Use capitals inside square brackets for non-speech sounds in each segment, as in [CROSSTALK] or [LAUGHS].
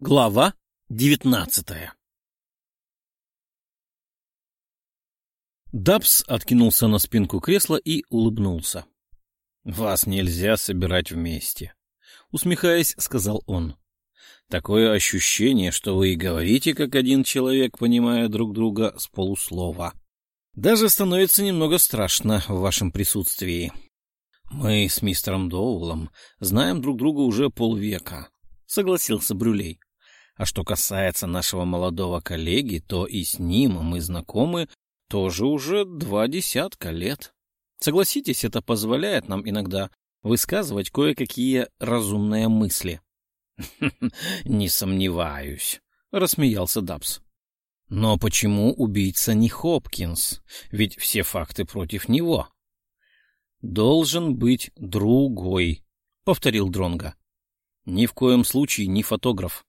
Глава девятнадцатая Дабс откинулся на спинку кресла и улыбнулся. — Вас нельзя собирать вместе, — усмехаясь, сказал он. — Такое ощущение, что вы и говорите, как один человек, понимая друг друга с полуслова. Даже становится немного страшно в вашем присутствии. Мы с мистером Доулом знаем друг друга уже полвека, — согласился Брюлей. А что касается нашего молодого коллеги, то и с ним мы знакомы тоже уже два десятка лет. Согласитесь, это позволяет нам иногда высказывать кое-какие разумные мысли. [LAUGHS] — Не сомневаюсь, — рассмеялся Дабс. — Но почему убийца не Хопкинс? Ведь все факты против него. — Должен быть другой, — повторил Дронга. Ни в коем случае не фотограф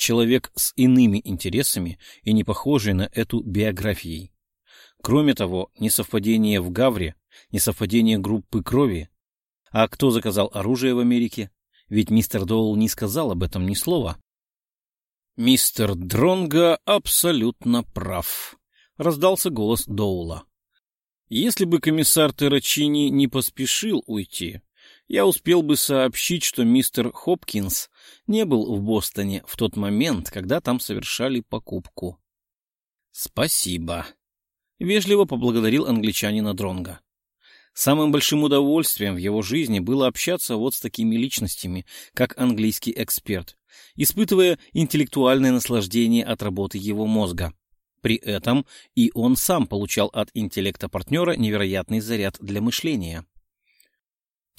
человек с иными интересами и не похожий на эту биографией. Кроме того, несовпадение в Гавре, несовпадение группы крови. А кто заказал оружие в Америке? Ведь мистер Доул не сказал об этом ни слова. «Мистер Дронга абсолютно прав», — раздался голос Доула. «Если бы комиссар Террачини не поспешил уйти, я успел бы сообщить, что мистер Хопкинс не был в Бостоне в тот момент, когда там совершали покупку. «Спасибо», — вежливо поблагодарил англичанина Дронга. Самым большим удовольствием в его жизни было общаться вот с такими личностями, как английский эксперт, испытывая интеллектуальное наслаждение от работы его мозга. При этом и он сам получал от интеллекта партнера невероятный заряд для мышления.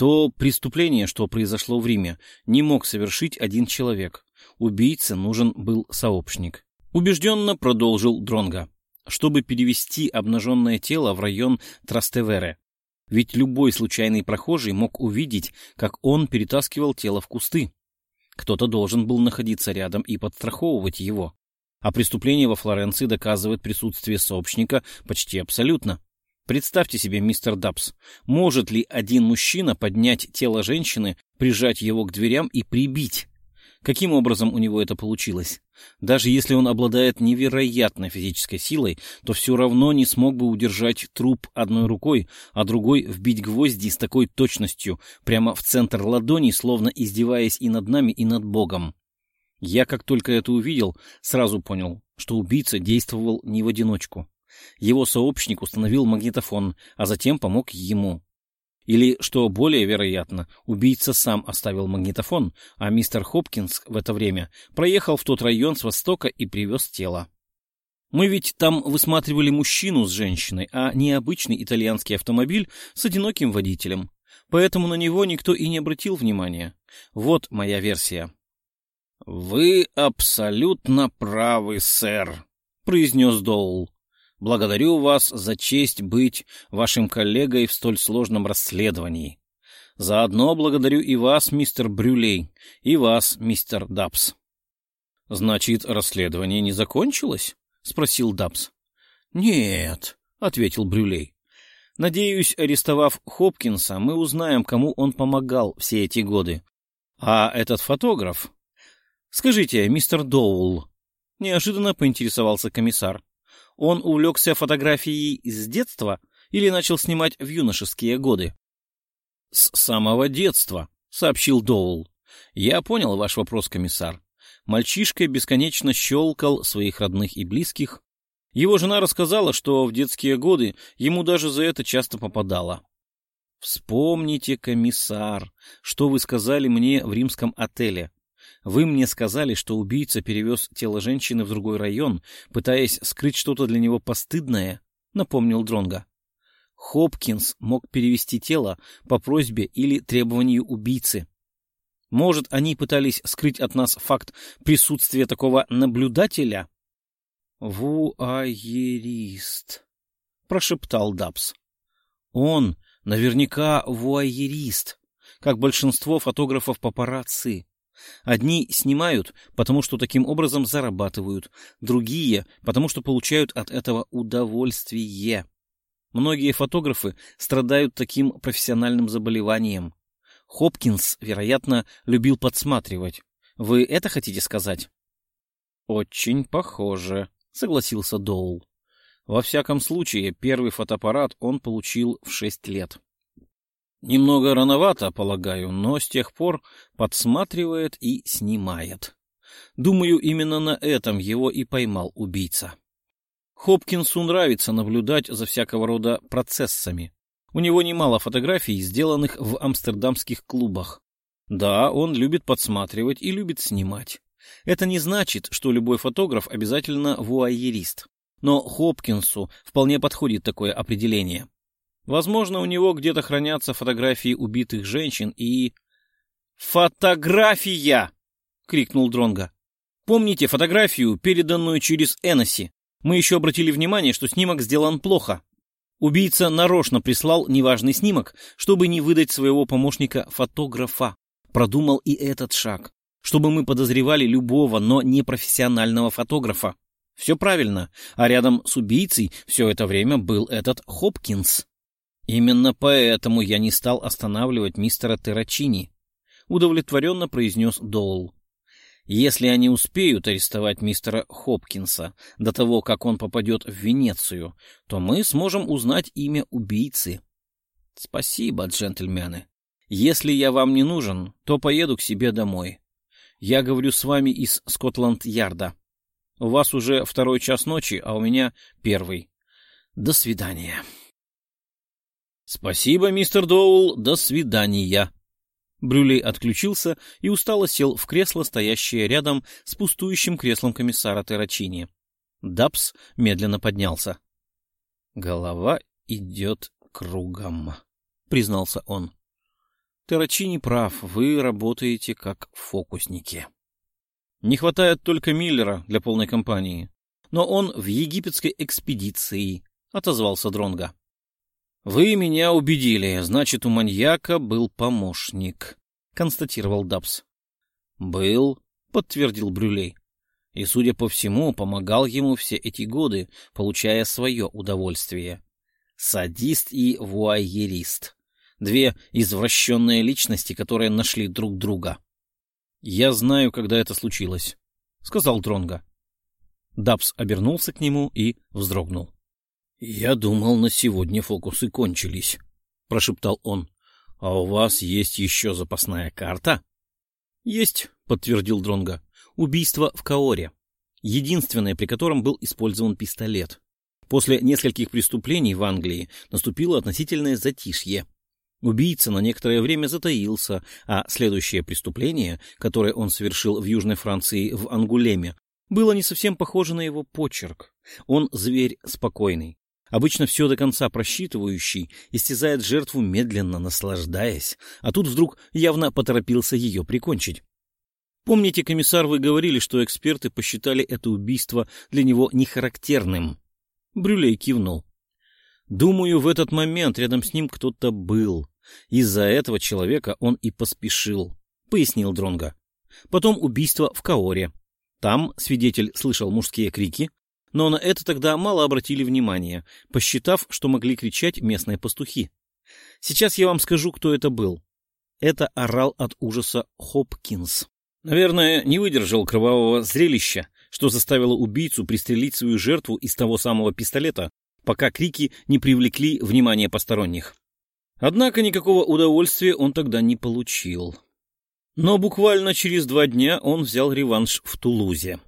То преступление, что произошло в Риме, не мог совершить один человек. Убийце нужен был сообщник. Убежденно продолжил Дронга, чтобы перевести обнаженное тело в район Трастевере. Ведь любой случайный прохожий мог увидеть, как он перетаскивал тело в кусты. Кто-то должен был находиться рядом и подстраховывать его. А преступление во Флоренции доказывает присутствие сообщника почти абсолютно. Представьте себе, мистер Дабс, может ли один мужчина поднять тело женщины, прижать его к дверям и прибить? Каким образом у него это получилось? Даже если он обладает невероятной физической силой, то все равно не смог бы удержать труп одной рукой, а другой вбить гвозди с такой точностью прямо в центр ладони, словно издеваясь и над нами, и над Богом. Я, как только это увидел, сразу понял, что убийца действовал не в одиночку. Его сообщник установил магнитофон, а затем помог ему. Или, что более вероятно, убийца сам оставил магнитофон, а мистер Хопкинс в это время проехал в тот район с востока и привез тело. Мы ведь там высматривали мужчину с женщиной, а не обычный итальянский автомобиль с одиноким водителем. Поэтому на него никто и не обратил внимания. Вот моя версия. — Вы абсолютно правы, сэр, — произнес Доул. Благодарю вас за честь быть вашим коллегой в столь сложном расследовании. Заодно благодарю и вас, мистер Брюлей, и вас, мистер Дабс. — Значит, расследование не закончилось? — спросил Дабс. — Нет, — ответил Брюлей. — Надеюсь, арестовав Хопкинса, мы узнаем, кому он помогал все эти годы. А этот фотограф... Скажите, мистер Доул, неожиданно поинтересовался комиссар. Он увлекся фотографией с детства или начал снимать в юношеские годы? — С самого детства, — сообщил Доул. — Я понял ваш вопрос, комиссар. Мальчишка бесконечно щелкал своих родных и близких. Его жена рассказала, что в детские годы ему даже за это часто попадало. Вспомните, комиссар, что вы сказали мне в римском отеле. Вы мне сказали, что убийца перевез тело женщины в другой район, пытаясь скрыть что-то для него постыдное, — напомнил Дронга. Хопкинс мог перевести тело по просьбе или требованию убийцы. Может, они пытались скрыть от нас факт присутствия такого наблюдателя? — Вуайерист, — прошептал Дабс. — Он наверняка вуайерист, как большинство фотографов папарацци. Одни снимают, потому что таким образом зарабатывают, другие, потому что получают от этого удовольствие. Многие фотографы страдают таким профессиональным заболеванием. Хопкинс, вероятно, любил подсматривать. Вы это хотите сказать? Очень похоже, согласился Доул. Во всяком случае, первый фотоаппарат он получил в шесть лет. Немного рановато, полагаю, но с тех пор подсматривает и снимает. Думаю, именно на этом его и поймал убийца. Хопкинсу нравится наблюдать за всякого рода процессами. У него немало фотографий, сделанных в амстердамских клубах. Да, он любит подсматривать и любит снимать. Это не значит, что любой фотограф обязательно вуайерист. Но Хопкинсу вполне подходит такое определение. Возможно, у него где-то хранятся фотографии убитых женщин и... «Фотография!» — крикнул Дронга. «Помните фотографию, переданную через Эноси? Мы еще обратили внимание, что снимок сделан плохо. Убийца нарочно прислал неважный снимок, чтобы не выдать своего помощника-фотографа. Продумал и этот шаг, чтобы мы подозревали любого, но не профессионального фотографа. Все правильно, а рядом с убийцей все это время был этот Хопкинс. Именно поэтому я не стал останавливать мистера Террачини, удовлетворенно произнес Доул. Если они успеют арестовать мистера Хопкинса до того, как он попадет в Венецию, то мы сможем узнать имя убийцы. Спасибо, джентльмены. Если я вам не нужен, то поеду к себе домой. Я говорю с вами из Скотланд-Ярда. У вас уже второй час ночи, а у меня первый. До свидания. Спасибо, мистер Доул, до свидания. Брюлей отключился и устало сел в кресло, стоящее рядом с пустующим креслом комиссара Террачини. Дабс медленно поднялся. «Голова идет кругом», — признался он. «Террачини прав, вы работаете как фокусники. Не хватает только Миллера для полной компании, но он в египетской экспедиции», — отозвался Дронга. «Вы меня убедили, значит, у маньяка был помощник», — констатировал Дабс. «Был», — подтвердил Брюлей. «И, судя по всему, помогал ему все эти годы, получая свое удовольствие. Садист и вуайерист. Две извращенные личности, которые нашли друг друга». «Я знаю, когда это случилось», — сказал Дронга. Дабс обернулся к нему и вздрогнул. «Я думал, на сегодня фокусы кончились», — прошептал он. «А у вас есть еще запасная карта?» «Есть», — подтвердил Дронга. «Убийство в Каоре. Единственное, при котором был использован пистолет. После нескольких преступлений в Англии наступило относительное затишье. Убийца на некоторое время затаился, а следующее преступление, которое он совершил в Южной Франции в Ангулеме, было не совсем похоже на его почерк. Он зверь спокойный, обычно все до конца просчитывающий, истязает жертву медленно, наслаждаясь, а тут вдруг явно поторопился ее прикончить. Помните, комиссар, вы говорили, что эксперты посчитали это убийство для него нехарактерным? Брюлей кивнул. Думаю, в этот момент рядом с ним кто-то был. Из-за этого человека он и поспешил, пояснил Дронга. Потом убийство в Каоре. Там свидетель слышал мужские крики, но на это тогда мало обратили внимания, посчитав, что могли кричать местные пастухи. Сейчас я вам скажу, кто это был. Это орал от ужаса Хопкинс. Наверное, не выдержал кровавого зрелища, что заставило убийцу пристрелить свою жертву из того самого пистолета, пока крики не привлекли внимание посторонних. Однако никакого удовольствия он тогда не получил. Но буквально через два дня он взял реванш в Тулузе.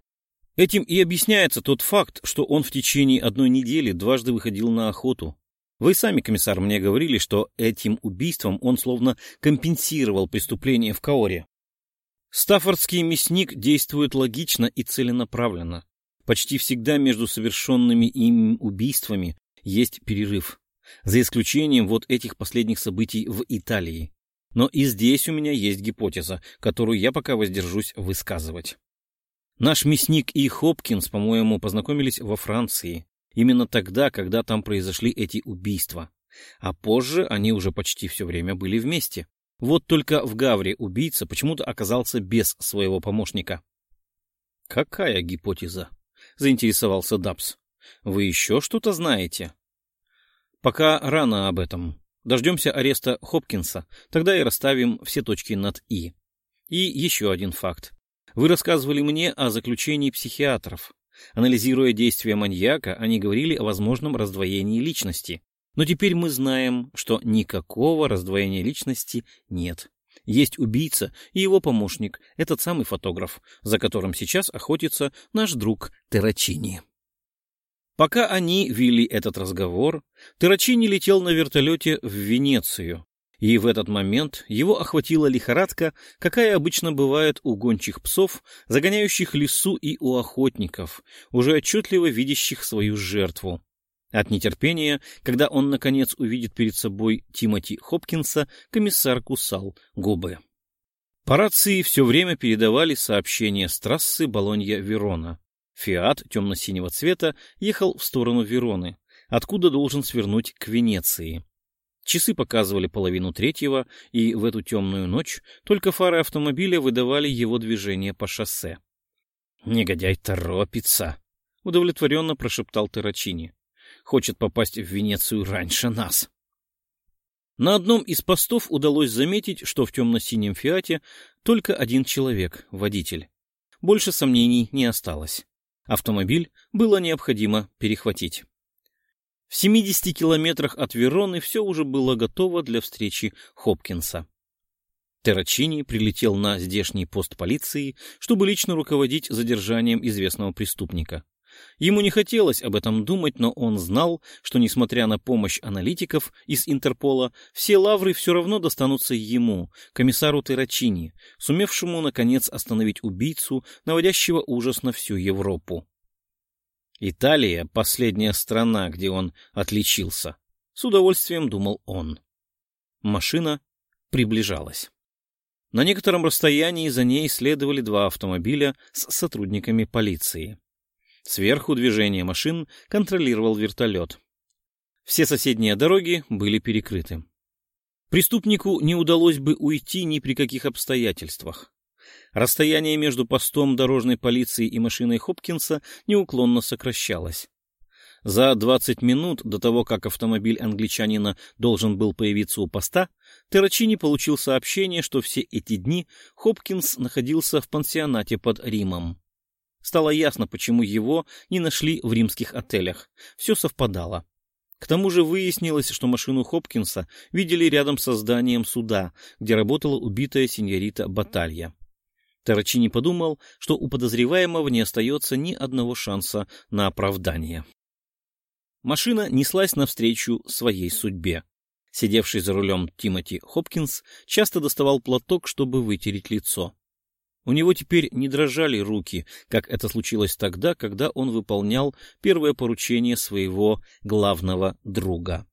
Этим и объясняется тот факт, что он в течение одной недели дважды выходил на охоту. Вы сами, комиссар, мне говорили, что этим убийством он словно компенсировал преступление в Каоре. Стаффордский мясник действует логично и целенаправленно. Почти всегда между совершенными им убийствами есть перерыв. За исключением вот этих последних событий в Италии. Но и здесь у меня есть гипотеза, которую я пока воздержусь высказывать. Наш мясник и Хопкинс, по-моему, познакомились во Франции. Именно тогда, когда там произошли эти убийства. А позже они уже почти все время были вместе. Вот только в Гавре убийца почему-то оказался без своего помощника. «Какая гипотеза?» — заинтересовался Дабс. «Вы еще что-то знаете?» «Пока рано об этом. Дождемся ареста Хопкинса, тогда и расставим все точки над «и». И еще один факт. Вы рассказывали мне о заключении психиатров. Анализируя действия маньяка, они говорили о возможном раздвоении личности. Но теперь мы знаем, что никакого раздвоения личности нет. Есть убийца и его помощник, этот самый фотограф, за которым сейчас охотится наш друг Террачини. Пока они вели этот разговор, Террачини летел на вертолете в Венецию, и в этот момент его охватила лихорадка, какая обычно бывает у гончих псов, загоняющих лесу и у охотников, уже отчетливо видящих свою жертву. От нетерпения, когда он, наконец, увидит перед собой Тимоти Хопкинса, комиссар кусал губы. По рации все время передавали сообщения с трассы Болонья-Верона. Фиат темно-синего цвета ехал в сторону Вероны, откуда должен свернуть к Венеции. Часы показывали половину третьего, и в эту темную ночь только фары автомобиля выдавали его движение по шоссе. «Негодяй торопится!» — удовлетворенно прошептал Террачини хочет попасть в Венецию раньше нас. На одном из постов удалось заметить, что в темно-синем «Фиате» только один человек, водитель. Больше сомнений не осталось. Автомобиль было необходимо перехватить. В 70 километрах от Вероны все уже было готово для встречи Хопкинса. Террачини прилетел на здешний пост полиции, чтобы лично руководить задержанием известного преступника. Ему не хотелось об этом думать, но он знал, что, несмотря на помощь аналитиков из Интерпола, все лавры все равно достанутся ему, комиссару Террачини, сумевшему, наконец, остановить убийцу, наводящего ужас на всю Европу. Италия — последняя страна, где он отличился. С удовольствием думал он. Машина приближалась. На некотором расстоянии за ней следовали два автомобиля с сотрудниками полиции. Сверху движение машин контролировал вертолет. Все соседние дороги были перекрыты. Преступнику не удалось бы уйти ни при каких обстоятельствах. Расстояние между постом дорожной полиции и машиной Хопкинса неуклонно сокращалось. За 20 минут до того, как автомобиль англичанина должен был появиться у поста, Террачини получил сообщение, что все эти дни Хопкинс находился в пансионате под Римом. Стало ясно, почему его не нашли в римских отелях. Все совпадало. К тому же выяснилось, что машину Хопкинса видели рядом со зданием суда, где работала убитая сеньорита Баталья. Тарачини подумал, что у подозреваемого не остается ни одного шанса на оправдание. Машина неслась навстречу своей судьбе. Сидевший за рулем Тимоти Хопкинс часто доставал платок, чтобы вытереть лицо. У него теперь не дрожали руки, как это случилось тогда, когда он выполнял первое поручение своего главного друга.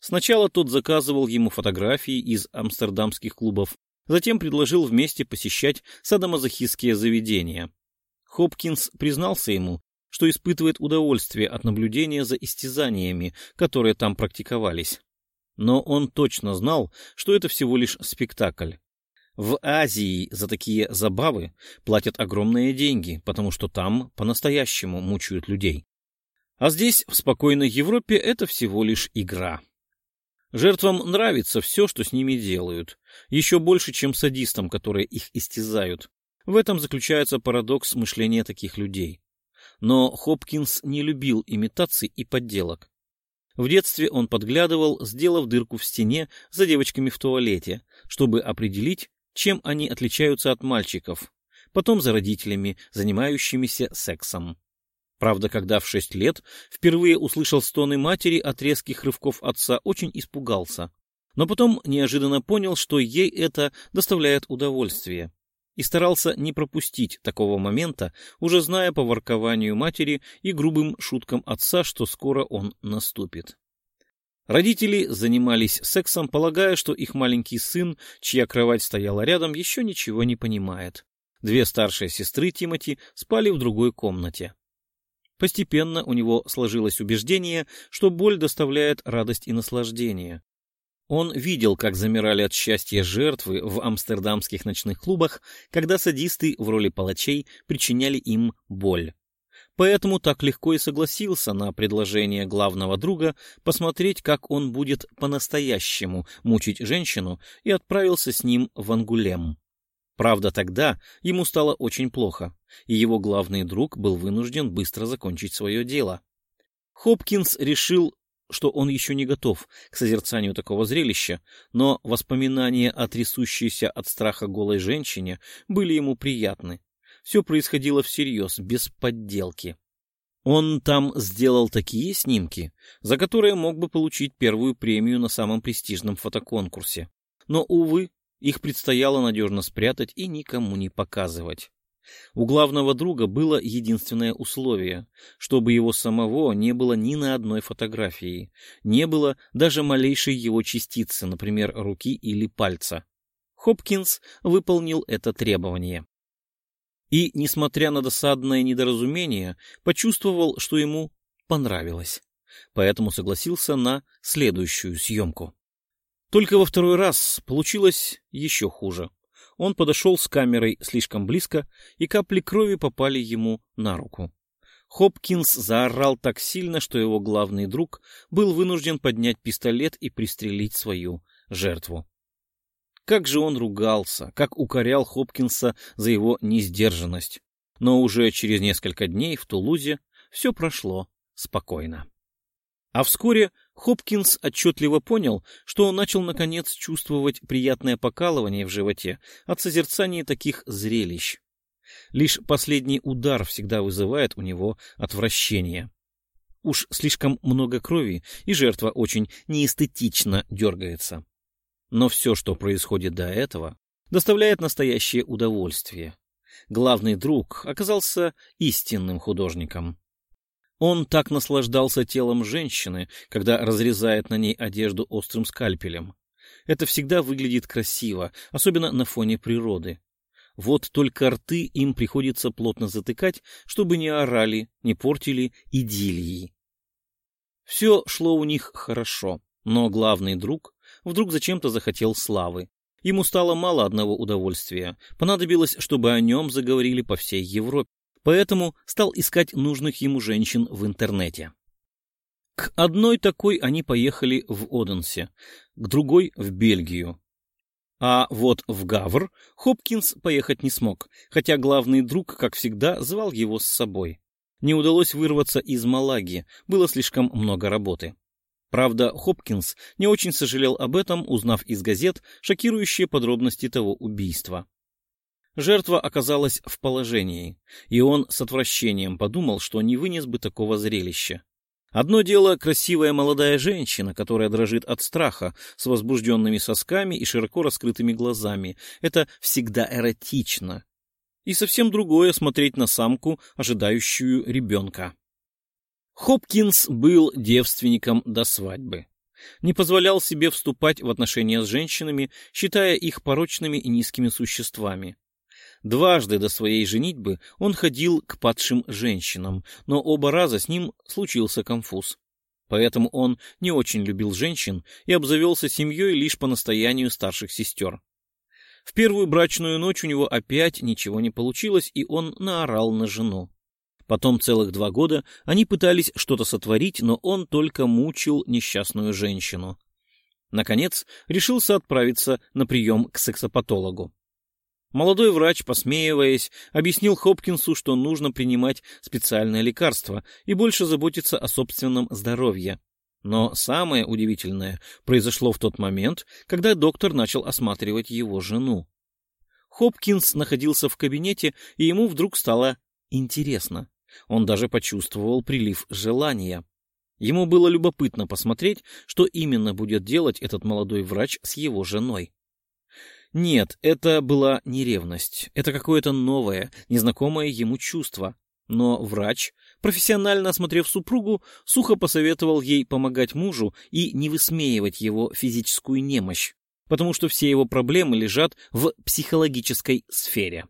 Сначала тот заказывал ему фотографии из амстердамских клубов, затем предложил вместе посещать садомазохистские заведения. Хопкинс признался ему, что испытывает удовольствие от наблюдения за истязаниями, которые там практиковались. Но он точно знал, что это всего лишь спектакль. В Азии за такие забавы платят огромные деньги, потому что там по-настоящему мучают людей. А здесь, в спокойной Европе, это всего лишь игра. Жертвам нравится все, что с ними делают, еще больше, чем садистам, которые их истязают. В этом заключается парадокс мышления таких людей. Но Хопкинс не любил имитаций и подделок. В детстве он подглядывал, сделав дырку в стене за девочками в туалете, чтобы определить, чем они отличаются от мальчиков, потом за родителями, занимающимися сексом. Правда, когда в шесть лет впервые услышал стоны матери от резких рывков отца, очень испугался. Но потом неожиданно понял, что ей это доставляет удовольствие. И старался не пропустить такого момента, уже зная по воркованию матери и грубым шуткам отца, что скоро он наступит. Родители занимались сексом, полагая, что их маленький сын, чья кровать стояла рядом, еще ничего не понимает. Две старшие сестры Тимати спали в другой комнате. Постепенно у него сложилось убеждение, что боль доставляет радость и наслаждение. Он видел, как замирали от счастья жертвы в амстердамских ночных клубах, когда садисты в роли палачей причиняли им боль. Поэтому так легко и согласился на предложение главного друга посмотреть, как он будет по-настоящему мучить женщину, и отправился с ним в Ангулем. Правда, тогда ему стало очень плохо, и его главный друг был вынужден быстро закончить свое дело. Хопкинс решил, что он еще не готов к созерцанию такого зрелища, но воспоминания о трясущейся от страха голой женщине были ему приятны. Все происходило всерьез, без подделки. Он там сделал такие снимки, за которые мог бы получить первую премию на самом престижном фотоконкурсе. Но, увы, их предстояло надежно спрятать и никому не показывать. У главного друга было единственное условие, чтобы его самого не было ни на одной фотографии, не было даже малейшей его частицы, например, руки или пальца. Хопкинс выполнил это требование. И, несмотря на досадное недоразумение, почувствовал, что ему понравилось. Поэтому согласился на следующую съемку. Только во второй раз получилось еще хуже. Он подошел с камерой слишком близко, и капли крови попали ему на руку. Хопкинс заорал так сильно, что его главный друг был вынужден поднять пистолет и пристрелить свою жертву. Как же он ругался, как укорял Хопкинса за его несдержанность. Но уже через несколько дней в Тулузе все прошло спокойно. А вскоре Хопкинс отчетливо понял, что начал наконец чувствовать приятное покалывание в животе от созерцания таких зрелищ. Лишь последний удар всегда вызывает у него отвращение. Уж слишком много крови, и жертва очень неэстетично дергается. Но все, что происходит до этого, доставляет настоящее удовольствие. Главный друг оказался истинным художником. Он так наслаждался телом женщины, когда разрезает на ней одежду острым скальпелем. Это всегда выглядит красиво, особенно на фоне природы. Вот только рты им приходится плотно затыкать, чтобы не орали, не портили идиллии. Все шло у них хорошо, но главный друг вдруг зачем-то захотел славы. Ему стало мало одного удовольствия. Понадобилось, чтобы о нем заговорили по всей Европе поэтому стал искать нужных ему женщин в интернете. К одной такой они поехали в Оденсе, к другой — в Бельгию. А вот в Гавр Хопкинс поехать не смог, хотя главный друг, как всегда, звал его с собой. Не удалось вырваться из Малаги, было слишком много работы. Правда, Хопкинс не очень сожалел об этом, узнав из газет шокирующие подробности того убийства. Жертва оказалась в положении, и он с отвращением подумал, что не вынес бы такого зрелища. Одно дело красивая молодая женщина, которая дрожит от страха, с возбужденными сосками и широко раскрытыми глазами. Это всегда эротично. И совсем другое смотреть на самку, ожидающую ребенка. Хопкинс был девственником до свадьбы. Не позволял себе вступать в отношения с женщинами, считая их порочными и низкими существами. Дважды до своей женитьбы он ходил к падшим женщинам, но оба раза с ним случился конфуз. Поэтому он не очень любил женщин и обзавелся семьей лишь по настоянию старших сестер. В первую брачную ночь у него опять ничего не получилось, и он наорал на жену. Потом целых два года они пытались что-то сотворить, но он только мучил несчастную женщину. Наконец, решился отправиться на прием к сексопатологу. Молодой врач, посмеиваясь, объяснил Хопкинсу, что нужно принимать специальное лекарство и больше заботиться о собственном здоровье. Но самое удивительное произошло в тот момент, когда доктор начал осматривать его жену. Хопкинс находился в кабинете, и ему вдруг стало интересно. Он даже почувствовал прилив желания. Ему было любопытно посмотреть, что именно будет делать этот молодой врач с его женой. Нет, это была не ревность. Это какое-то новое, незнакомое ему чувство. Но врач, профессионально осмотрев супругу, сухо посоветовал ей помогать мужу и не высмеивать его физическую немощь, потому что все его проблемы лежат в психологической сфере.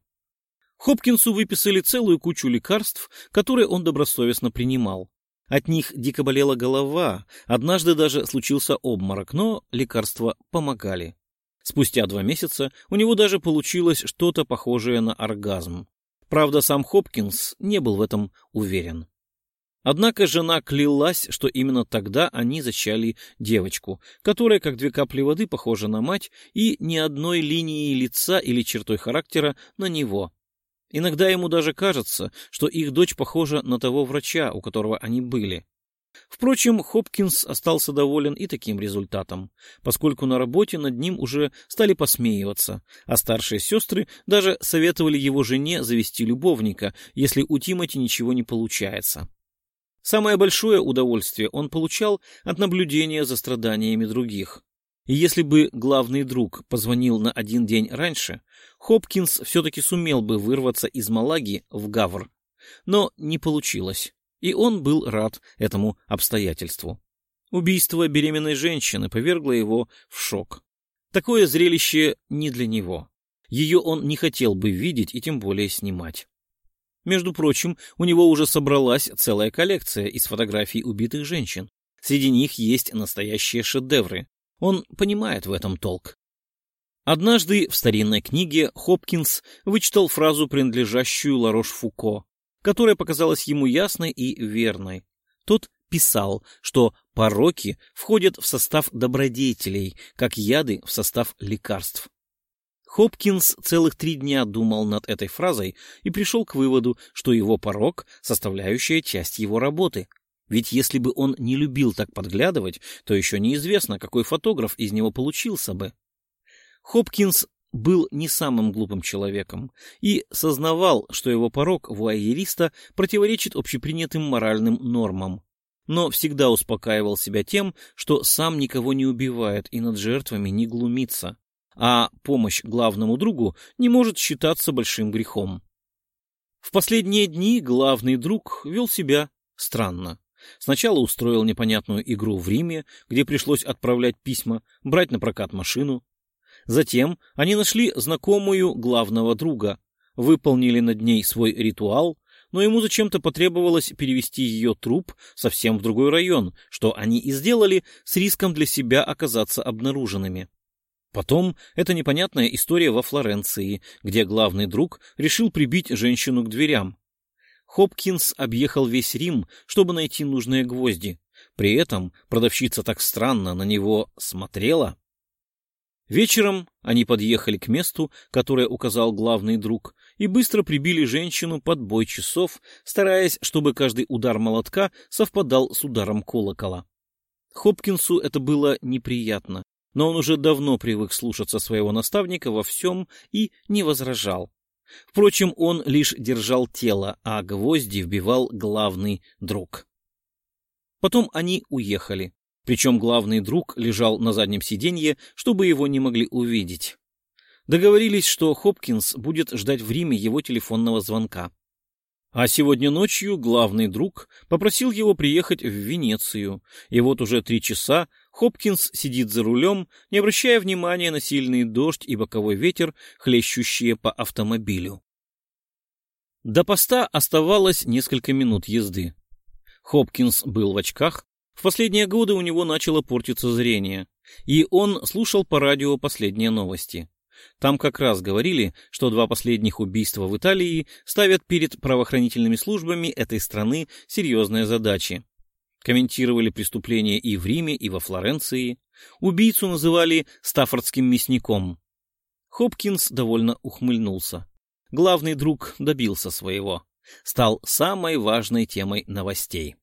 Хопкинсу выписали целую кучу лекарств, которые он добросовестно принимал. От них дико болела голова, однажды даже случился обморок, но лекарства помогали. Спустя два месяца у него даже получилось что-то похожее на оргазм. Правда, сам Хопкинс не был в этом уверен. Однако жена клялась, что именно тогда они зачали девочку, которая, как две капли воды, похожа на мать и ни одной линии лица или чертой характера на него. Иногда ему даже кажется, что их дочь похожа на того врача, у которого они были. Впрочем, Хопкинс остался доволен и таким результатом, поскольку на работе над ним уже стали посмеиваться, а старшие сестры даже советовали его жене завести любовника, если у Тимати ничего не получается. Самое большое удовольствие он получал от наблюдения за страданиями других. И если бы главный друг позвонил на один день раньше, Хопкинс все-таки сумел бы вырваться из Малаги в Гавр. Но не получилось, и он был рад этому обстоятельству. Убийство беременной женщины повергло его в шок. Такое зрелище не для него. Ее он не хотел бы видеть и тем более снимать. Между прочим, у него уже собралась целая коллекция из фотографий убитых женщин. Среди них есть настоящие шедевры. Он понимает в этом толк. Однажды в старинной книге Хопкинс вычитал фразу, принадлежащую Ларош-Фуко, которая показалась ему ясной и верной. Тот писал, что пороки входят в состав добродетелей, как яды в состав лекарств. Хопкинс целых три дня думал над этой фразой и пришел к выводу, что его порог — составляющая часть его работы. Ведь если бы он не любил так подглядывать, то еще неизвестно, какой фотограф из него получился бы. Хопкинс был не самым глупым человеком и сознавал, что его порог вуайериста противоречит общепринятым моральным нормам. Но всегда успокаивал себя тем, что сам никого не убивает и над жертвами не глумится а помощь главному другу не может считаться большим грехом. В последние дни главный друг вел себя странно. Сначала устроил непонятную игру в Риме, где пришлось отправлять письма, брать на прокат машину. Затем они нашли знакомую главного друга, выполнили над ней свой ритуал, но ему зачем-то потребовалось перевести ее труп совсем в другой район, что они и сделали с риском для себя оказаться обнаруженными. Потом эта непонятная история во Флоренции, где главный друг решил прибить женщину к дверям. Хопкинс объехал весь Рим, чтобы найти нужные гвозди. При этом продавщица так странно на него смотрела. Вечером они подъехали к месту, которое указал главный друг, и быстро прибили женщину под бой часов, стараясь, чтобы каждый удар молотка совпадал с ударом колокола. Хопкинсу это было неприятно, но он уже давно привык слушаться своего наставника во всем и не возражал. Впрочем, он лишь держал тело, а гвозди вбивал главный друг. Потом они уехали, причем главный друг лежал на заднем сиденье, чтобы его не могли увидеть. Договорились, что Хопкинс будет ждать в Риме его телефонного звонка. А сегодня ночью главный друг попросил его приехать в Венецию, и вот уже три часа Хопкинс сидит за рулем, не обращая внимания на сильный дождь и боковой ветер, хлещущие по автомобилю. До поста оставалось несколько минут езды. Хопкинс был в очках, в последние годы у него начало портиться зрение, и он слушал по радио последние новости. Там как раз говорили, что два последних убийства в Италии ставят перед правоохранительными службами этой страны серьезные задачи. Комментировали преступления и в Риме, и во Флоренции. Убийцу называли стаффордским мясником. Хопкинс довольно ухмыльнулся. Главный друг добился своего. Стал самой важной темой новостей.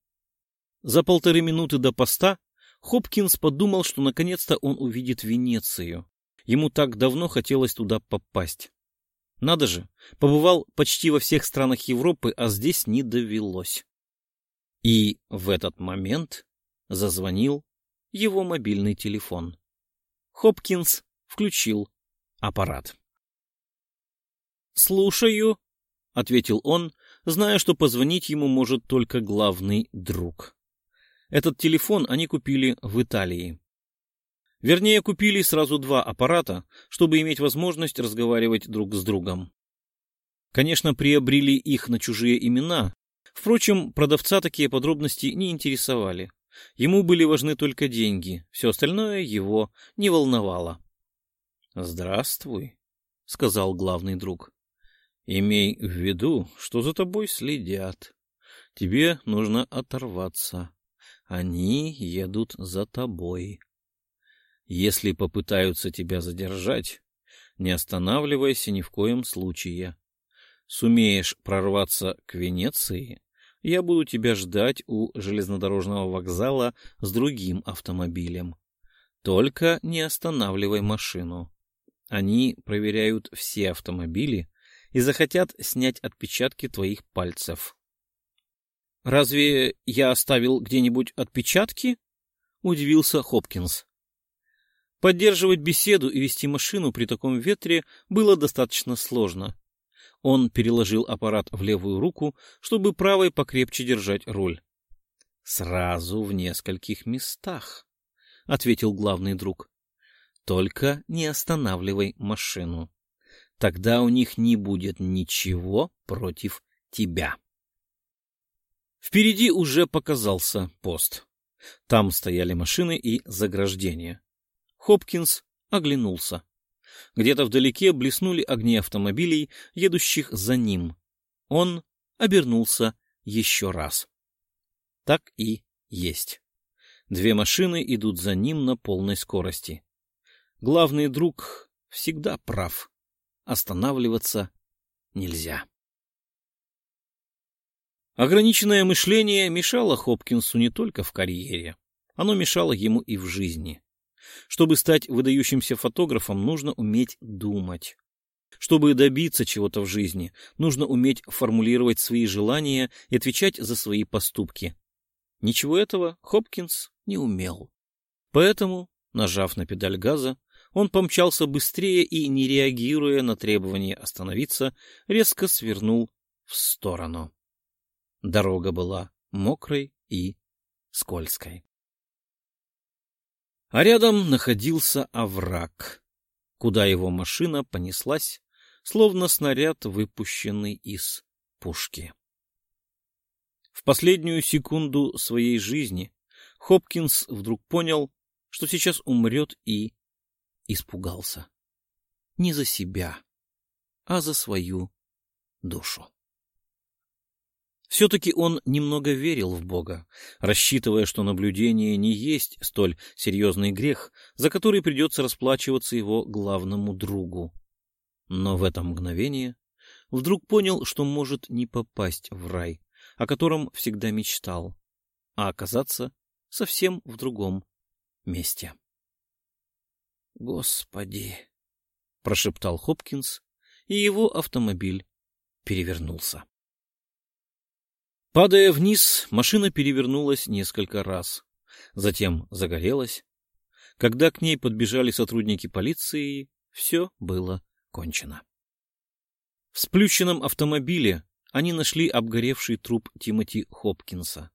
За полторы минуты до поста Хопкинс подумал, что наконец-то он увидит Венецию. Ему так давно хотелось туда попасть. Надо же, побывал почти во всех странах Европы, а здесь не довелось. И в этот момент зазвонил его мобильный телефон. Хопкинс включил аппарат. «Слушаю», — ответил он, зная, что позвонить ему может только главный друг. Этот телефон они купили в Италии. Вернее, купили сразу два аппарата, чтобы иметь возможность разговаривать друг с другом. Конечно, приобрели их на чужие имена. Впрочем, продавца такие подробности не интересовали. Ему были важны только деньги, все остальное его не волновало. «Здравствуй», — сказал главный друг. «Имей в виду, что за тобой следят. Тебе нужно оторваться. Они едут за тобой. Если попытаются тебя задержать, не останавливайся ни в коем случае. Сумеешь прорваться к Венеции, я буду тебя ждать у железнодорожного вокзала с другим автомобилем. Только не останавливай машину. Они проверяют все автомобили и захотят снять отпечатки твоих пальцев. — Разве я оставил где-нибудь отпечатки? — удивился Хопкинс. Поддерживать беседу и вести машину при таком ветре было достаточно сложно. Он переложил аппарат в левую руку, чтобы правой покрепче держать руль. — Сразу в нескольких местах, — ответил главный друг. — Только не останавливай машину. Тогда у них не будет ничего против тебя. Впереди уже показался пост. Там стояли машины и заграждения. Хопкинс оглянулся. Где-то вдалеке блеснули огни автомобилей, едущих за ним. Он обернулся еще раз. Так и есть. Две машины идут за ним на полной скорости. Главный друг всегда прав. Останавливаться нельзя. Ограниченное мышление мешало Хопкинсу не только в карьере. Оно мешало ему и в жизни. Чтобы стать выдающимся фотографом, нужно уметь думать. Чтобы добиться чего-то в жизни, нужно уметь формулировать свои желания и отвечать за свои поступки. Ничего этого Хопкинс не умел. Поэтому, нажав на педаль газа, он помчался быстрее и, не реагируя на требование остановиться, резко свернул в сторону. Дорога была мокрой и скользкой а рядом находился овраг, куда его машина понеслась, словно снаряд, выпущенный из пушки. В последнюю секунду своей жизни Хопкинс вдруг понял, что сейчас умрет и испугался. Не за себя, а за свою душу. Все-таки он немного верил в Бога, рассчитывая, что наблюдение не есть столь серьезный грех, за который придется расплачиваться его главному другу. Но в это мгновение вдруг понял, что может не попасть в рай, о котором всегда мечтал, а оказаться совсем в другом месте. «Господи!» — прошептал Хопкинс, и его автомобиль перевернулся. Падая вниз, машина перевернулась несколько раз, затем загорелась. Когда к ней подбежали сотрудники полиции, все было кончено. В сплющенном автомобиле они нашли обгоревший труп Тимоти Хопкинса.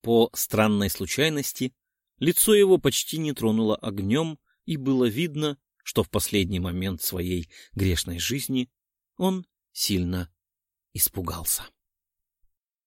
По странной случайности лицо его почти не тронуло огнем, и было видно, что в последний момент своей грешной жизни он сильно испугался.